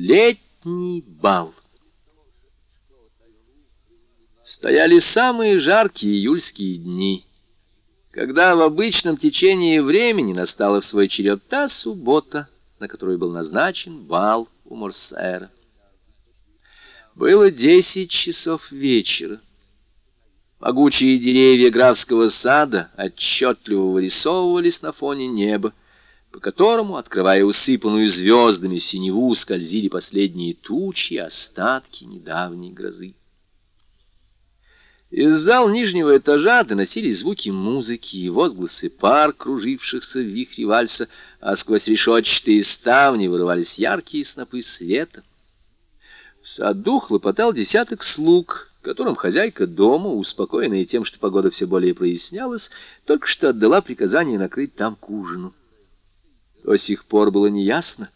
Летний бал. Стояли самые жаркие июльские дни, когда в обычном течении времени настала в свой черед та суббота, на которую был назначен бал у Морсера. Было десять часов вечера. Могучие деревья графского сада отчетливо вырисовывались на фоне неба, по которому, открывая усыпанную звездами синеву, скользили последние тучи, остатки недавней грозы. Из зал нижнего этажа доносились звуки музыки и возгласы пар, кружившихся в вихре вальса, а сквозь решетчатые ставни вырывались яркие снопы света. В саду хлопотал десяток слуг, которым хозяйка дома, успокоенная тем, что погода все более прояснялась, только что отдала приказание накрыть там к ужину. До сих пор было неясно,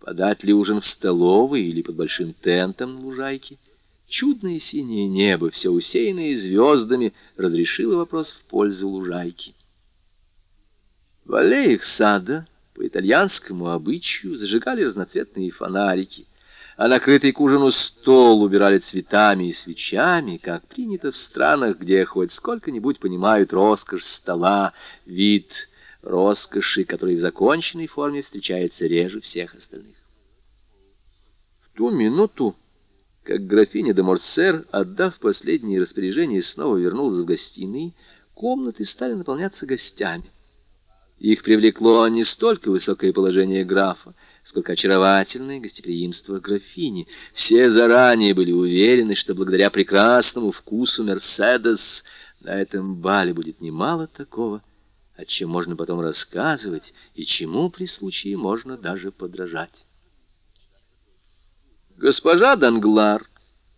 подать ли ужин в столовой или под большим тентом на лужайке. Чудное синее небо, все усеянное звездами, разрешило вопрос в пользу лужайки. В аллеях сада по итальянскому обычаю зажигали разноцветные фонарики, а накрытый к ужину стол убирали цветами и свечами, как принято в странах, где хоть сколько-нибудь понимают роскошь стола, вид роскоши, который в законченной форме встречается реже всех остальных. В ту минуту, как графиня де Морсер, отдав последние распоряжения, снова вернулась в гостиные, комнаты стали наполняться гостями. Их привлекло не столько высокое положение графа, сколько очаровательное гостеприимство графини. Все заранее были уверены, что благодаря прекрасному вкусу Мерседес на этом бале будет немало такого, о чем можно потом рассказывать и чему при случае можно даже подражать. Госпожа Данглар,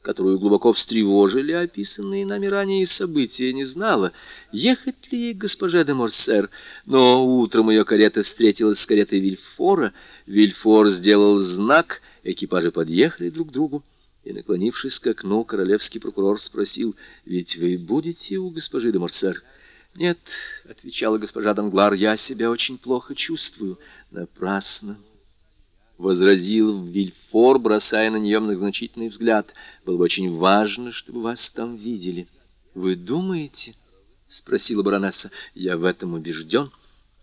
которую глубоко встревожили описанные нами ранее события, не знала, ехать ли ей к госпоже де Морсер, но утром ее карета встретилась с каретой Вильфора, Вильфор сделал знак, экипажи подъехали друг к другу, и, наклонившись к окну, королевский прокурор спросил, «Ведь вы будете у госпожи де Морсер?» «Нет», — отвечала госпожа Данглар, — «я себя очень плохо чувствую». «Напрасно» возразил Вильфор, бросая на нее многозначительный взгляд. «Было бы очень важно, чтобы вас там видели». «Вы думаете?» — спросила баронесса. «Я в этом убежден.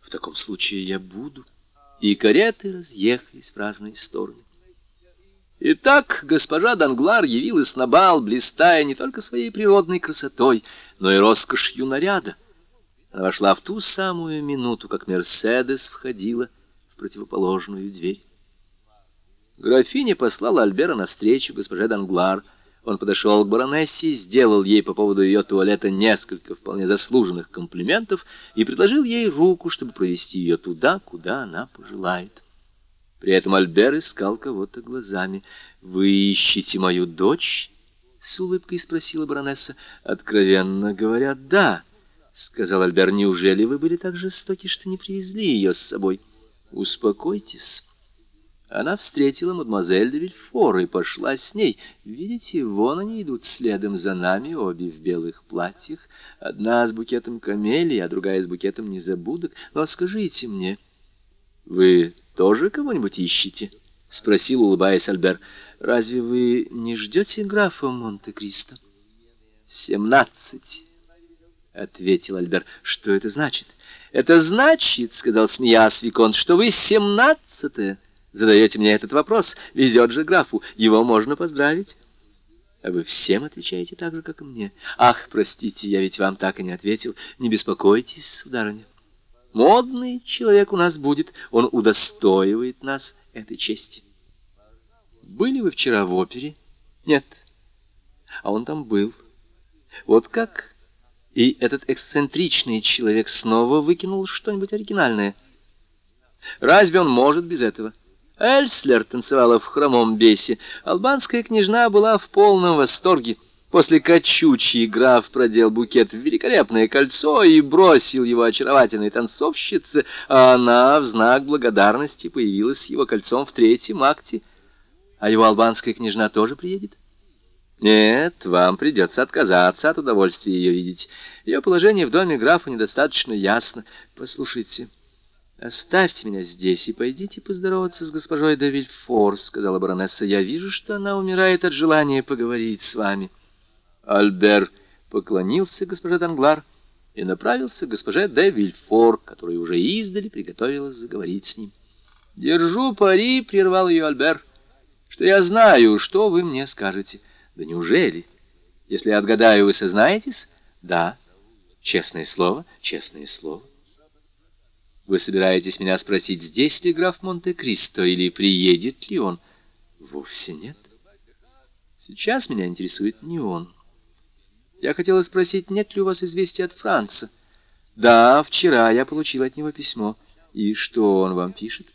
В таком случае я буду». И кареты разъехались в разные стороны. Итак, госпожа Данглар явилась на бал, блистая не только своей природной красотой, но и роскошью наряда. Она вошла в ту самую минуту, как Мерседес входила в противоположную дверь. Графиня послала Альбера навстречу госпоже Данглар. Он подошел к баронессе, сделал ей по поводу ее туалета несколько вполне заслуженных комплиментов и предложил ей руку, чтобы провести ее туда, куда она пожелает. При этом Альбер искал кого-то глазами. «Вы ищете мою дочь?» — с улыбкой спросила баронесса. «Откровенно говоря, да», — сказал Альбер. «Неужели вы были так жестоки, что не привезли ее с собой?» «Успокойтесь». Она встретила мадемуазель де Вильфор и пошла с ней. Видите, вон они идут следом за нами, обе в белых платьях. Одна с букетом камелий, а другая с букетом незабудок. Но скажите мне, вы тоже кого-нибудь ищете? — спросил, улыбаясь Альбер. — Разве вы не ждете графа Монте-Кристо? — Семнадцать, — ответил Альбер. — Что это значит? — Это значит, — сказал смеясь Виконт, — что вы семнадцатая задаете мне этот вопрос. Везет же графу, его можно поздравить. А вы всем отвечаете так же, как и мне. Ах, простите, я ведь вам так и не ответил. Не беспокойтесь, сударыня. Модный человек у нас будет, он удостоивает нас этой чести. Были вы вчера в опере? Нет. А он там был. Вот как? И этот эксцентричный человек снова выкинул что-нибудь оригинальное. Разве он может без этого? — Эльслер танцевала в хромом бесе. Албанская княжна была в полном восторге. После качучий граф продел букет в великолепное кольцо и бросил его очаровательной танцовщице, а она в знак благодарности появилась с его кольцом в третьем акте. А его албанская княжна тоже приедет? Нет, вам придется отказаться от удовольствия ее видеть. Ее положение в доме графа недостаточно ясно. Послушайте, «Оставьте меня здесь и пойдите поздороваться с госпожой де Вильфор», — сказала баронесса. «Я вижу, что она умирает от желания поговорить с вами». Альбер поклонился госпоже Данглар и направился к госпоже де Вильфор, которая уже издали приготовилась заговорить с ним. «Держу пари», — прервал ее Альбер, — «что я знаю, что вы мне скажете». «Да неужели? Если я отгадаю, вы сознаетесь?» «Да». «Честное слово?» «Честное слово». Вы собираетесь меня спросить, здесь ли граф Монте-Кристо или приедет ли он? Вовсе нет. Сейчас меня интересует не он. Я хотела спросить, нет ли у вас известия от Франца? Да, вчера я получил от него письмо. И что он вам пишет?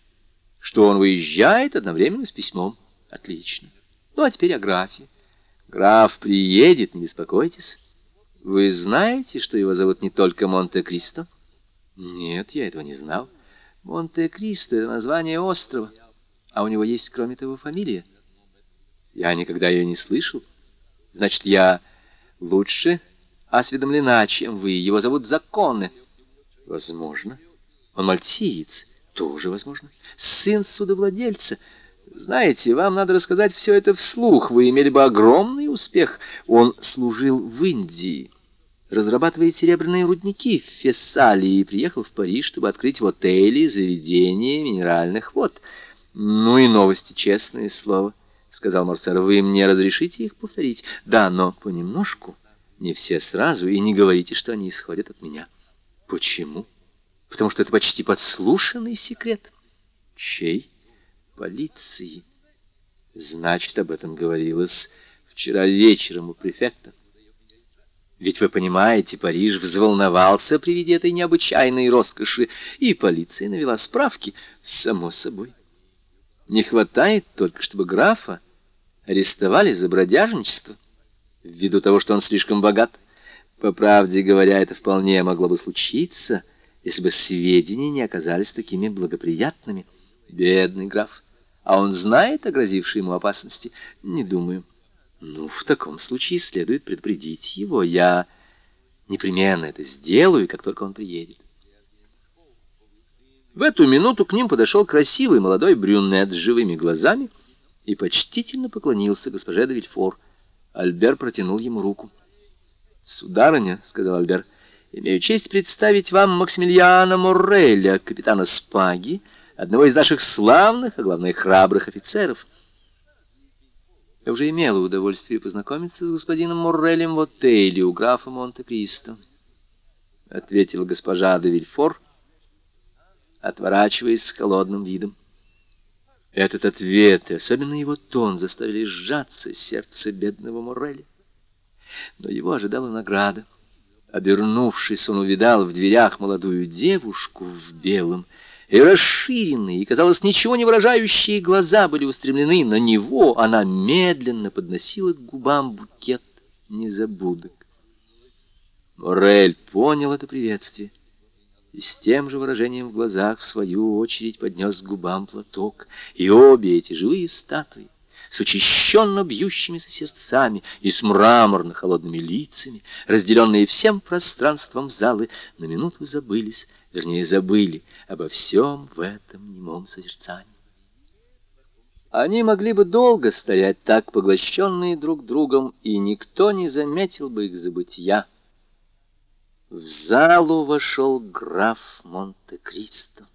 Что он выезжает одновременно с письмом. Отлично. Ну, а теперь о графе. Граф приедет, не беспокойтесь. Вы знаете, что его зовут не только Монте-Кристо? Нет, я этого не знал. Монте-Кристо — это название острова. А у него есть, кроме того, фамилия. Я никогда ее не слышал. Значит, я лучше осведомлена, чем вы. Его зовут Законы. Возможно. Он мальтиец. Тоже возможно. Сын судовладельца. Знаете, вам надо рассказать все это вслух. Вы имели бы огромный успех. Он служил в Индии разрабатывает серебряные рудники в Фессалии и приехал в Париж, чтобы открыть в отеле заведение минеральных вод. Ну и новости, честное слово, — сказал Морсер. Вы мне разрешите их повторить? Да, но понемножку, не все сразу, и не говорите, что они исходят от меня. Почему? Потому что это почти подслушанный секрет. Чей? Полиции. Значит, об этом говорилось вчера вечером у префекта. Ведь вы понимаете, Париж взволновался при виде этой необычайной роскоши, и полиция навела справки, само собой. Не хватает только, чтобы графа арестовали за бродяжничество, ввиду того, что он слишком богат. По правде говоря, это вполне могло бы случиться, если бы сведения не оказались такими благоприятными. Бедный граф. А он знает о грозившей ему опасности? Не думаю. Ну, в таком случае следует предупредить его. Я непременно это сделаю, как только он приедет. В эту минуту к ним подошел красивый молодой брюнет с живыми глазами и почтительно поклонился госпоже де Вильфор. Альбер протянул ему руку. «Сударыня», — сказал Альбер, — «имею честь представить вам Максимилиана Морреля, капитана Спаги, одного из наших славных, а главное, храбрых офицеров». Я уже имела удовольствие познакомиться с господином Моррелем в отеле у графа Монте-Кристо, — ответила госпожа де Вильфор, отворачиваясь с холодным видом. Этот ответ и особенно его тон заставили сжаться сердце бедного Морреля. Но его ожидала награда. Обернувшись, он увидал в дверях молодую девушку в белом, и расширенные, и, казалось, ничего не выражающие глаза были устремлены на него, она медленно подносила к губам букет незабудок. Морель понял это приветствие и с тем же выражением в глазах, в свою очередь, поднес к губам платок, и обе эти живые статуи с учащенно бьющимися сердцами и с мраморно-холодными лицами, разделенные всем пространством залы, на минуту забылись, вернее, забыли обо всем в этом немом созерцании. Они могли бы долго стоять так, поглощенные друг другом, и никто не заметил бы их забытия. В залу вошел граф Монте-Кристо.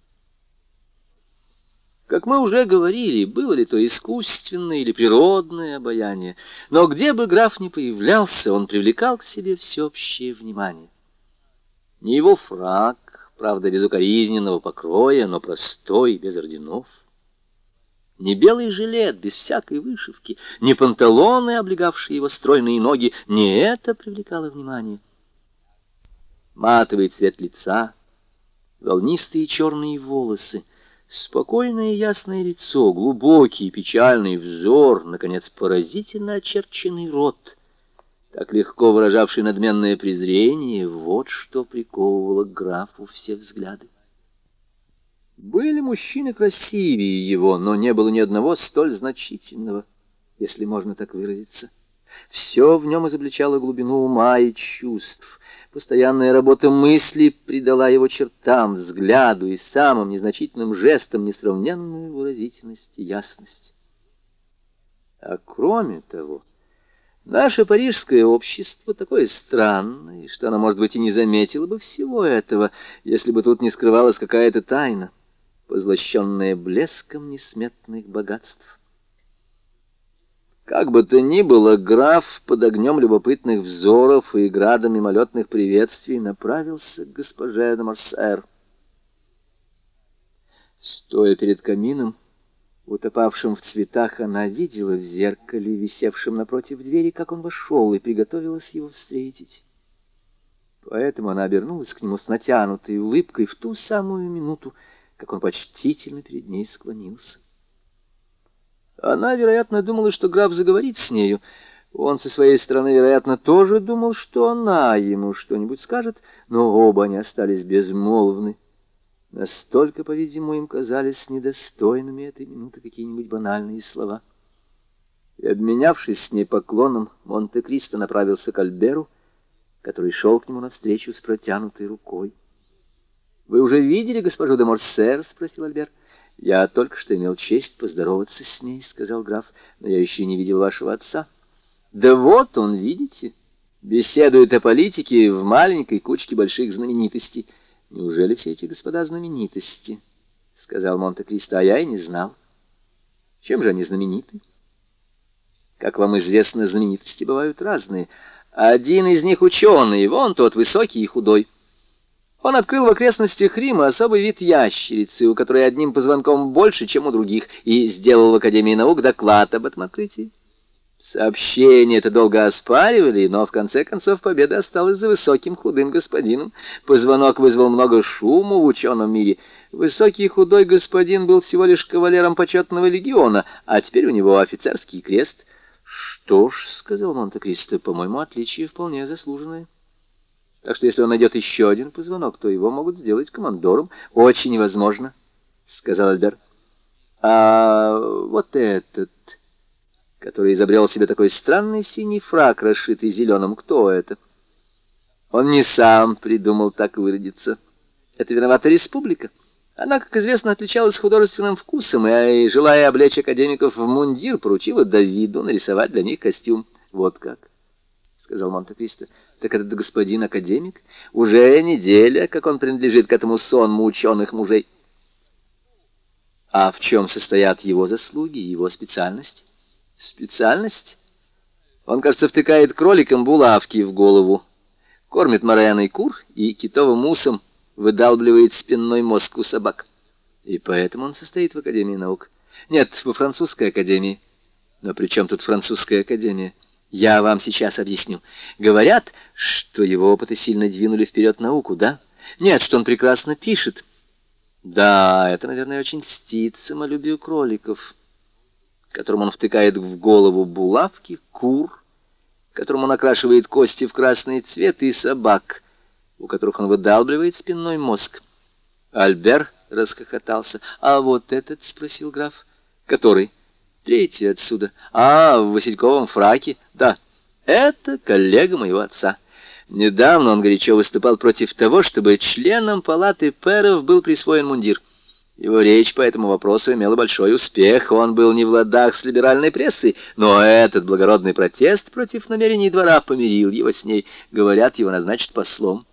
Как мы уже говорили, было ли то искусственное или природное обаяние, но где бы граф ни появлялся, он привлекал к себе всеобщее внимание. Не его фраг, правда, без покроя, но простой, без орденов. Не белый жилет, без всякой вышивки, не панталоны, облегавшие его стройные ноги, не это привлекало внимание. Матовый цвет лица, волнистые черные волосы — Спокойное и ясное лицо, глубокий и печальный взор, наконец, поразительно очерченный рот, так легко выражавший надменное презрение, вот что приковывало к графу все взгляды. Были мужчины красивее его, но не было ни одного столь значительного, если можно так выразиться. Все в нем изобличало глубину ума и чувств, Постоянная работа мысли придала его чертам, взгляду и самым незначительным жестам несравненную выразительность и ясность. А кроме того, наше парижское общество такое странное, что оно, может быть, и не заметило бы всего этого, если бы тут не скрывалась какая-то тайна, позлощенная блеском несметных богатств. Как бы то ни было, граф под огнем любопытных взоров и градом мимолетных приветствий направился к госпоже де. Стоя перед камином, утопавшим в цветах, она видела в зеркале, висевшем напротив двери, как он вошел, и приготовилась его встретить. Поэтому она обернулась к нему с натянутой улыбкой в ту самую минуту, как он почтительно перед ней склонился. Она, вероятно, думала, что граф заговорит с нею. Он со своей стороны, вероятно, тоже думал, что она ему что-нибудь скажет, но оба они остались безмолвны. Настолько, по-видимому, им казались недостойными этой минуты какие-нибудь банальные слова. И, обменявшись с ней поклоном, Монте-Кристо направился к Альберу, который шел к нему навстречу с протянутой рукой. — Вы уже видели госпожу де Морсер? — спросил Альбер. — Я только что имел честь поздороваться с ней, — сказал граф, — но я еще не видел вашего отца. — Да вот он, видите, беседует о политике в маленькой кучке больших знаменитостей. Неужели все эти господа знаменитости? — сказал Монте-Кристо, — а я и не знал. Чем же они знамениты? Как вам известно, знаменитости бывают разные. Один из них ученый, вон тот высокий и худой. Он открыл в окрестностях Рима особый вид ящерицы, у которой одним позвонком больше, чем у других, и сделал в Академии наук доклад об этом открытии. Сообщение это долго оспаривали, но в конце концов победа осталась за высоким худым господином. Позвонок вызвал много шума в ученом мире. Высокий худой господин был всего лишь кавалером почетного легиона, а теперь у него офицерский крест. «Что ж», — сказал Монте-Кристо, — «по-моему, отличие вполне заслуженное». Так что если он найдет еще один позвонок, то его могут сделать командором. Очень возможно, — сказал Альбер. А вот этот который изобрел себе такой странный синий фрак, расшитый зеленым. Кто это? Он не сам придумал так выродиться. Это виновата республика. Она, как известно, отличалась художественным вкусом, и, желая облечь академиков в мундир, поручила Давиду нарисовать для них костюм. Вот как, — сказал Монте-Кристо. Так этот господин академик? Уже неделя, как он принадлежит к этому сонму ученых мужей. А в чем состоят его заслуги, его специальность? Специальность? Он, кажется, втыкает кроликам булавки в голову, кормит мореной кур и китовым мусом выдалбливает спинной мозг у собак. И поэтому он состоит в Академии наук. Нет, во французской академии. Но при чем тут французская академия? Я вам сейчас объясню. Говорят, что его опыты сильно двинули вперед науку, да? Нет, что он прекрасно пишет. Да, это, наверное, очень стит самолюбию кроликов которым он втыкает в голову булавки, кур, которым он окрашивает кости в красный цвет, и собак, у которых он выдалбливает спинной мозг. Альбер расхохотался. «А вот этот?» — спросил граф. «Который?» «Третий отсюда. А, в васильковом фраке?» «Да, это коллега моего отца». Недавно он горячо выступал против того, чтобы членам палаты пэров был присвоен мундир. Его речь по этому вопросу имела большой успех, он был не в ладах с либеральной прессой, но этот благородный протест против намерений двора помирил его с ней. Говорят, его назначат послом.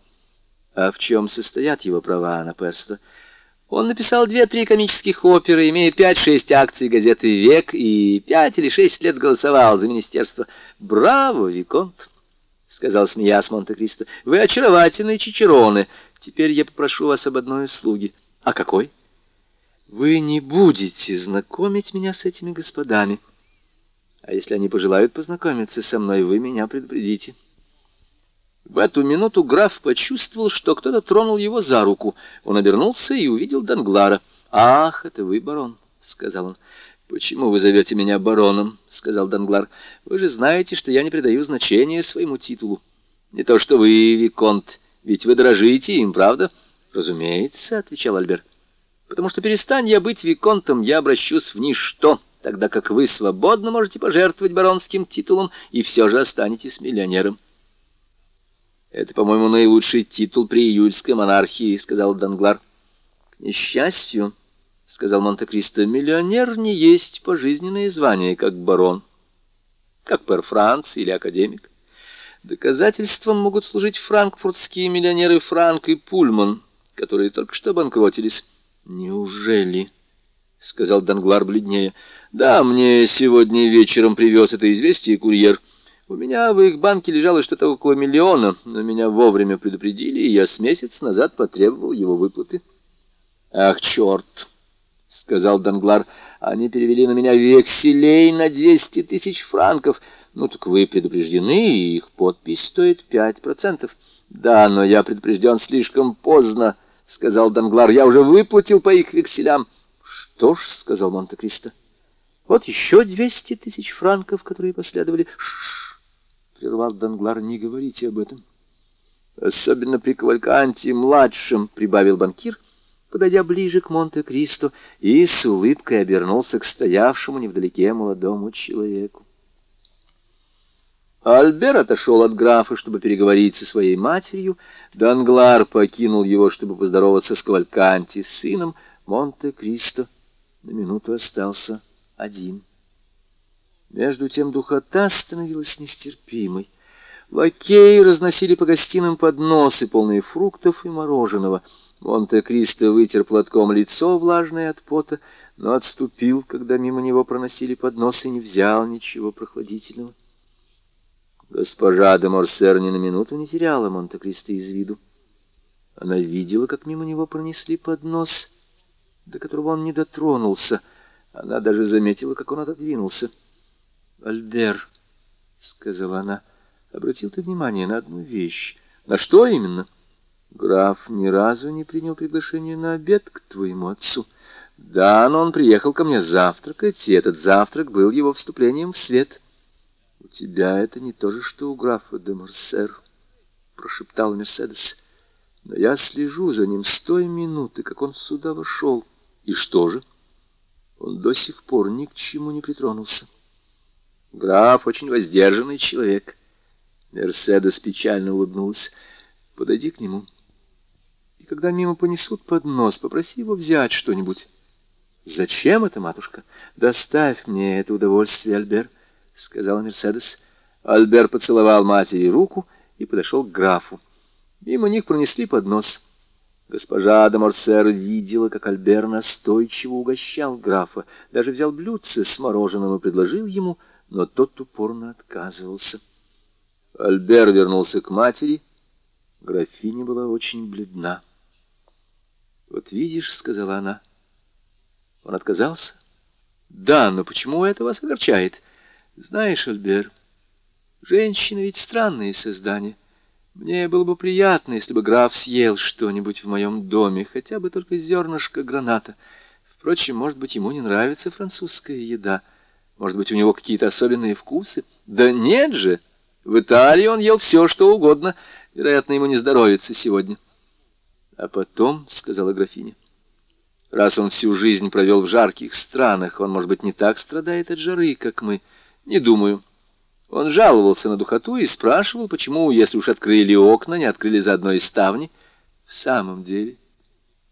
А в чем состоят его права на перство? Он написал две-три комических оперы, имеет пять-шесть акций газеты «Век» и пять или шесть лет голосовал за министерство. «Браво, Виконт!» — сказал, смеясь Монте-Кристо. «Вы очаровательные чичероны. Теперь я попрошу вас об одной услуге». «А какой?» Вы не будете знакомить меня с этими господами. А если они пожелают познакомиться со мной, вы меня предупредите. В эту минуту граф почувствовал, что кто-то тронул его за руку. Он обернулся и увидел Данглара. «Ах, это вы, барон», — сказал он. «Почему вы зовете меня бароном?» — сказал Данглар. «Вы же знаете, что я не придаю значения своему титулу. Не то что вы, Виконт, ведь вы дорожите им, правда?» «Разумеется», — отвечал Альберт потому что перестань я быть виконтом, я обращусь в ничто, тогда как вы свободно можете пожертвовать баронским титулом и все же останетесь миллионером. Это, по-моему, наилучший титул при июльской монархии, — сказал Данглар. — К несчастью, — сказал Монте-Кристо, — миллионер не есть пожизненное звание, как барон, как пэр Франц или академик. Доказательством могут служить франкфуртские миллионеры Франк и Пульман, которые только что обанкротились. Неужели? — сказал Данглар бледнее. — Да, мне сегодня вечером привез это известие курьер. У меня в их банке лежало что-то около миллиона, но меня вовремя предупредили, и я с месяц назад потребовал его выплаты. — Ах, черт! — сказал Данглар. — Они перевели на меня векселей на двести тысяч франков. Ну, так вы предупреждены, и их подпись стоит пять процентов. — Да, но я предупрежден слишком поздно, — сказал Данглар. — Я уже выплатил по их векселям. — Что ж, — сказал Монте-Кристо, — вот еще двести тысяч франков, которые последовали. — Ш-ш-ш, — прервал Данглар, — не говорите об этом. — Особенно при Кавальканте-младшем, — прибавил банкир, подойдя ближе к Монте-Кристо, и с улыбкой обернулся к стоявшему невдалеке молодому человеку. Альбер отошел от графа, чтобы переговорить со своей матерью. Данглар покинул его, чтобы поздороваться с Кавальканти, с сыном. Монте-Кристо на минуту остался один. Между тем духота становилась нестерпимой. Лакеи разносили по гостиным подносы, полные фруктов и мороженого. Монте-Кристо вытер платком лицо, влажное от пота, но отступил, когда мимо него проносили подносы, и не взял ничего прохладительного. Госпожа де Морсер ни на минуту не теряла Монте-Кристо из виду. Она видела, как мимо него пронесли поднос, до которого он не дотронулся. Она даже заметила, как он отодвинулся. «Альбер», — сказала она, — «обратил ты внимание на одну вещь. На что именно?» «Граф ни разу не принял приглашение на обед к твоему отцу». «Да, но он приехал ко мне завтракать, и этот завтрак был его вступлением в свет». «У тебя это не то же, что у графа де Морсер», — прошептал Мерседес. «Но я слежу за ним с той минуты, как он сюда вошел. И что же? Он до сих пор ни к чему не притронулся. Граф очень воздержанный человек». Мерседес печально улыбнулась. «Подойди к нему, и когда мимо понесут поднос, попроси его взять что-нибудь». «Зачем это, матушка? Доставь мне это удовольствие, Альбер». — сказала Мерседес. Альбер поцеловал матери руку и подошел к графу. Мимо них пронесли поднос. Госпожа де видела, как Альбер настойчиво угощал графа, даже взял блюдце с мороженым и предложил ему, но тот упорно отказывался. Альбер вернулся к матери. Графиня была очень бледна. «Вот видишь», — сказала она, — «он отказался?» «Да, но почему это вас огорчает?» Знаешь, Альбер, женщины ведь странные создания. Мне было бы приятно, если бы граф съел что-нибудь в моем доме, хотя бы только зернышко граната. Впрочем, может быть, ему не нравится французская еда. Может быть, у него какие-то особенные вкусы? Да нет же! В Италии он ел все, что угодно. Вероятно, ему не здоровится сегодня. А потом, — сказала графиня, — раз он всю жизнь провел в жарких странах, он, может быть, не так страдает от жары, как мы. Не думаю. Он жаловался на духоту и спрашивал, почему, если уж открыли окна, не открыли заодно и ставни. В самом деле, —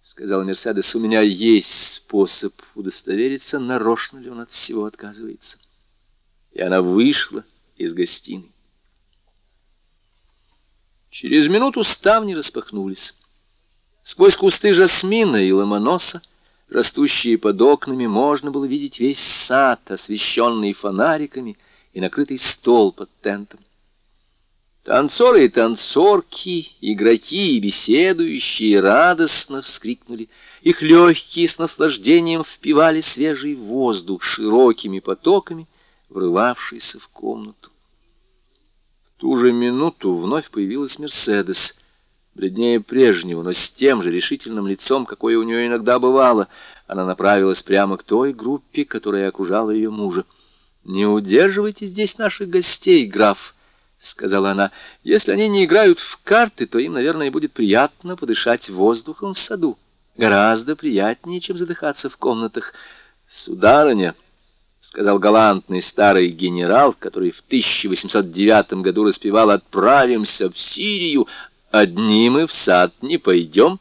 сказал Мерседес, — у меня есть способ удостовериться, нарочно ли он от всего отказывается. И она вышла из гостиной. Через минуту ставни распахнулись. Сквозь кусты жасмина и ломоноса растущие под окнами, можно было видеть весь сад, освещенный фонариками, и накрытый стол под тентом. Танцоры и танцорки, игроки и беседующие радостно вскрикнули. Их легкие с наслаждением впивали свежий воздух широкими потоками, врывавшийся в комнату. В ту же минуту вновь появилась Мерседес — бледнее прежнего, но с тем же решительным лицом, какое у нее иногда бывало. Она направилась прямо к той группе, которая окружала ее мужа. «Не удерживайте здесь наших гостей, граф», — сказала она. «Если они не играют в карты, то им, наверное, будет приятно подышать воздухом в саду. Гораздо приятнее, чем задыхаться в комнатах. Сударыня», — сказал галантный старый генерал, который в 1809 году распевал «Отправимся в Сирию, одни мы в сад не пойдем».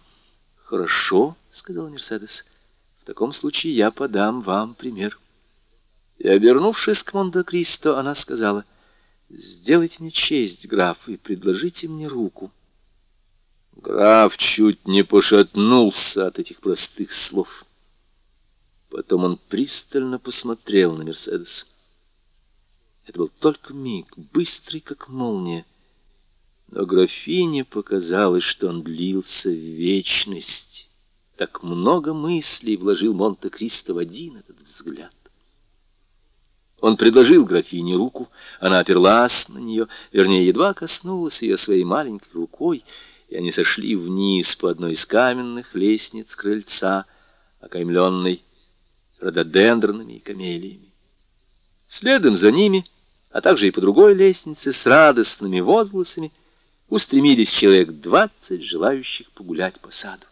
«Хорошо», — сказал Мерседес, — «в таком случае я подам вам пример». И, обернувшись к Монте-Кристо, она сказала, «Сделайте мне честь, граф, и предложите мне руку». Граф чуть не пошатнулся от этих простых слов. Потом он пристально посмотрел на Мерседес. Это был только миг, быстрый, как молния. Но графине показалось, что он длился в вечность. Так много мыслей вложил Монте-Кристо в один этот взгляд. Он предложил графине руку, она оперлась на нее, вернее, едва коснулась ее своей маленькой рукой, и они сошли вниз по одной из каменных лестниц крыльца, окаймленной рододендронами и камелиями. Следом за ними, а также и по другой лестнице с радостными возгласами устремились человек двадцать желающих погулять по саду.